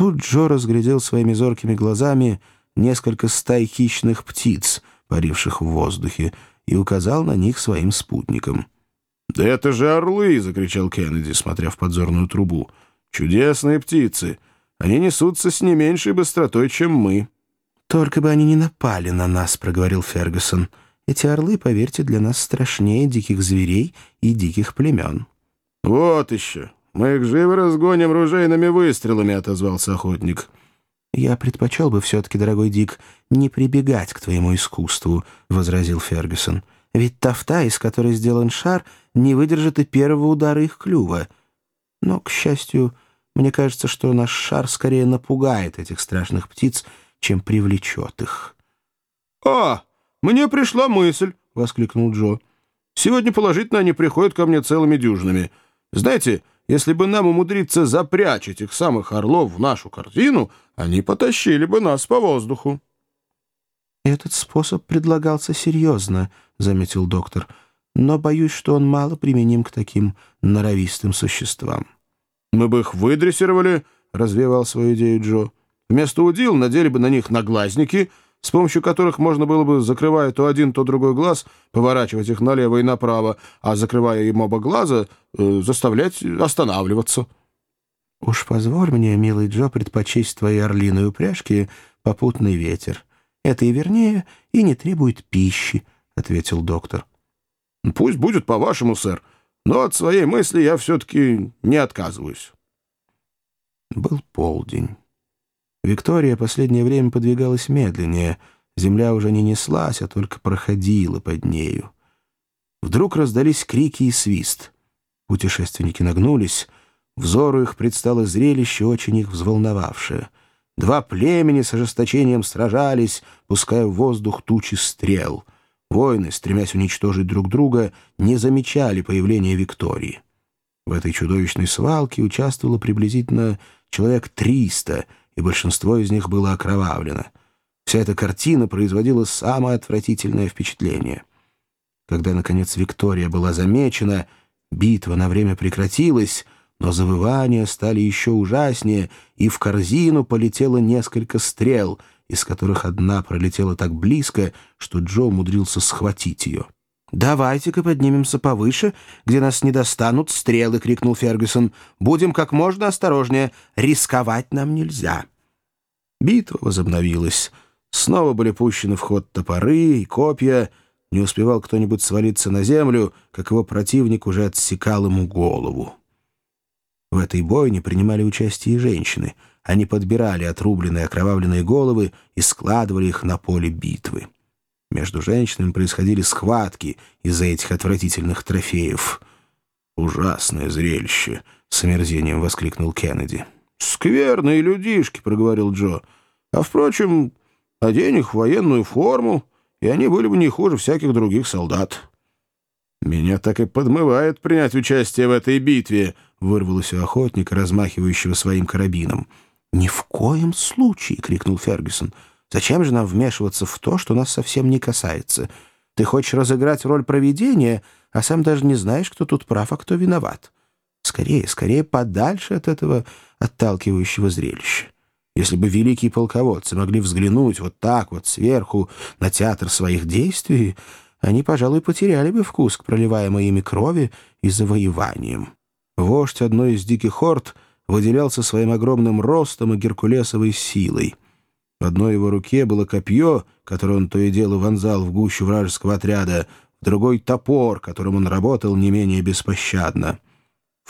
Тут Джо разглядел своими зоркими глазами несколько стай хищных птиц, паривших в воздухе, и указал на них своим спутникам. «Да это же орлы!» — закричал Кеннеди, смотря в подзорную трубу. «Чудесные птицы! Они несутся с не меньшей быстротой, чем мы». «Только бы они не напали на нас», — проговорил Фергюсон. «Эти орлы, поверьте, для нас страшнее диких зверей и диких племен». «Вот еще! Мы их живо разгоним ружейными выстрелами», — отозвался охотник. «Я предпочел бы все-таки, дорогой Дик, не прибегать к твоему искусству», — возразил Фергюсон. «Ведь тафта, из которой сделан шар, не выдержит и первого удара их клюва. Но, к счастью, мне кажется, что наш шар скорее напугает этих страшных птиц, чем привлечет их. «А, мне пришла мысль!» — воскликнул Джо. «Сегодня положительно они приходят ко мне целыми дюжинами. Знаете, если бы нам умудриться запрячь этих самых орлов в нашу картину, они потащили бы нас по воздуху». «Этот способ предлагался серьезно», — заметил доктор, «но боюсь, что он мало применим к таким норовистым существам». «Мы бы их выдрессировали», — развивал свою идею Джо. Вместо удил надели бы на них наглазники, с помощью которых можно было бы, закрывая то один, то другой глаз, поворачивать их налево и направо, а закрывая им оба глаза, э, заставлять останавливаться. «Уж позволь мне, милый Джо, предпочесть твоей орлиной упряжки попутный ветер. Это и вернее, и не требует пищи», — ответил доктор. «Пусть будет по-вашему, сэр, но от своей мысли я все-таки не отказываюсь». Был полдень. Виктория последнее время подвигалась медленнее. Земля уже не неслась, а только проходила под нею. Вдруг раздались крики и свист. Путешественники нагнулись. Взору их предстало зрелище, очень их взволновавшее. Два племени с ожесточением сражались, пуская в воздух тучи стрел. Воины, стремясь уничтожить друг друга, не замечали появления Виктории. В этой чудовищной свалке участвовало приблизительно человек триста — и большинство из них было окровавлено. Вся эта картина производила самое отвратительное впечатление. Когда, наконец, Виктория была замечена, битва на время прекратилась, но завывания стали еще ужаснее, и в корзину полетело несколько стрел, из которых одна пролетела так близко, что Джо умудрился схватить ее. «Давайте-ка поднимемся повыше, где нас не достанут стрелы!» — крикнул Фергюсон. «Будем как можно осторожнее. Рисковать нам нельзя». Битва возобновилась. Снова были пущены в ход топоры и копья. Не успевал кто-нибудь свалиться на землю, как его противник уже отсекал ему голову. В этой бойне принимали участие и женщины. Они подбирали отрубленные окровавленные головы и складывали их на поле битвы. Между женщинами происходили схватки из-за этих отвратительных трофеев. «Ужасное зрелище!» — с омерзением воскликнул Кеннеди. «Скверные людишки», — проговорил Джо. «А, впрочем, одень их в военную форму, и они были бы не хуже всяких других солдат». «Меня так и подмывает принять участие в этой битве», — вырвалось у охотника, размахивающего своим карабином. «Ни в коем случае!» — крикнул Фергюсон. Зачем же нам вмешиваться в то, что нас совсем не касается? Ты хочешь разыграть роль провидения, а сам даже не знаешь, кто тут прав, а кто виноват. Скорее, скорее подальше от этого отталкивающего зрелища. Если бы великие полководцы могли взглянуть вот так вот сверху на театр своих действий, они, пожалуй, потеряли бы вкус к проливаемой ими крови и завоеваниям. Вождь одной из диких орд выделялся своим огромным ростом и геркулесовой силой — в одной его руке было копье, которое он то и дело вонзал в гущу вражеского отряда, в другой — топор, которым он работал не менее беспощадно.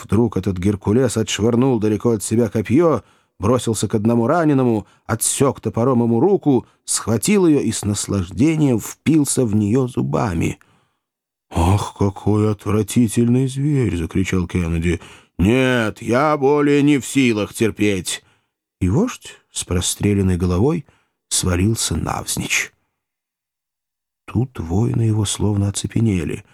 Вдруг этот Геркулес отшвырнул далеко от себя копье, бросился к одному раненому, отсек топором ему руку, схватил ее и с наслаждением впился в нее зубами. «Ах, какой отвратительный зверь!» — закричал Кеннеди. «Нет, я более не в силах терпеть!» И вождь с простреленной головой свалился навзничь. Тут воины его словно оцепенели.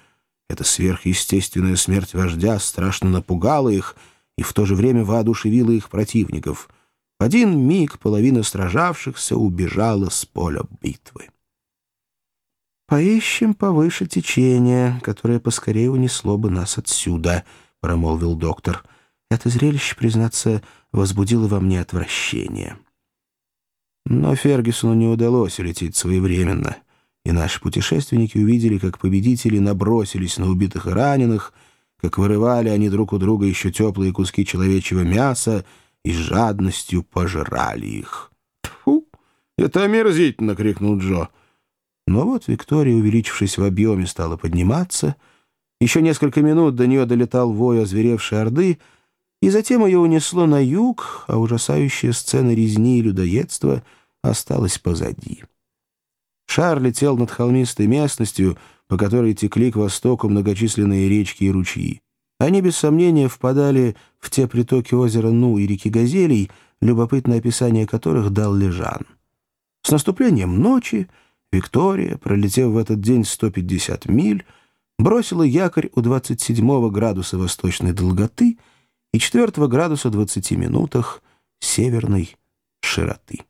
Эта сверхъестественная смерть вождя страшно напугала их и в то же время воодушевила их противников. В один миг половина сражавшихся убежала с поля битвы. «Поищем повыше течение, которое поскорее унесло бы нас отсюда», — промолвил доктор. Это зрелище, признаться, возбудило во мне отвращение. Но Фергюсону не удалось улететь своевременно, и наши путешественники увидели, как победители набросились на убитых и раненых, как вырывали они друг у друга еще теплые куски человечьего мяса и с жадностью пожирали их. «Тьфу! Это омерзительно!» — крикнул Джо. Но вот Виктория, увеличившись в объеме, стала подниматься. Еще несколько минут до нее долетал вой озверевшей орды — и затем ее унесло на юг, а ужасающая сцена резни и людоедства осталась позади. Шар летел над холмистой местностью, по которой текли к востоку многочисленные речки и ручьи. Они, без сомнения, впадали в те притоки озера Ну и реки Газелей, любопытное описание которых дал Лежан. С наступлением ночи Виктория, пролетев в этот день 150 миль, бросила якорь у 27 градуса восточной долготы — и 4 градуса 20 минутах северной широты.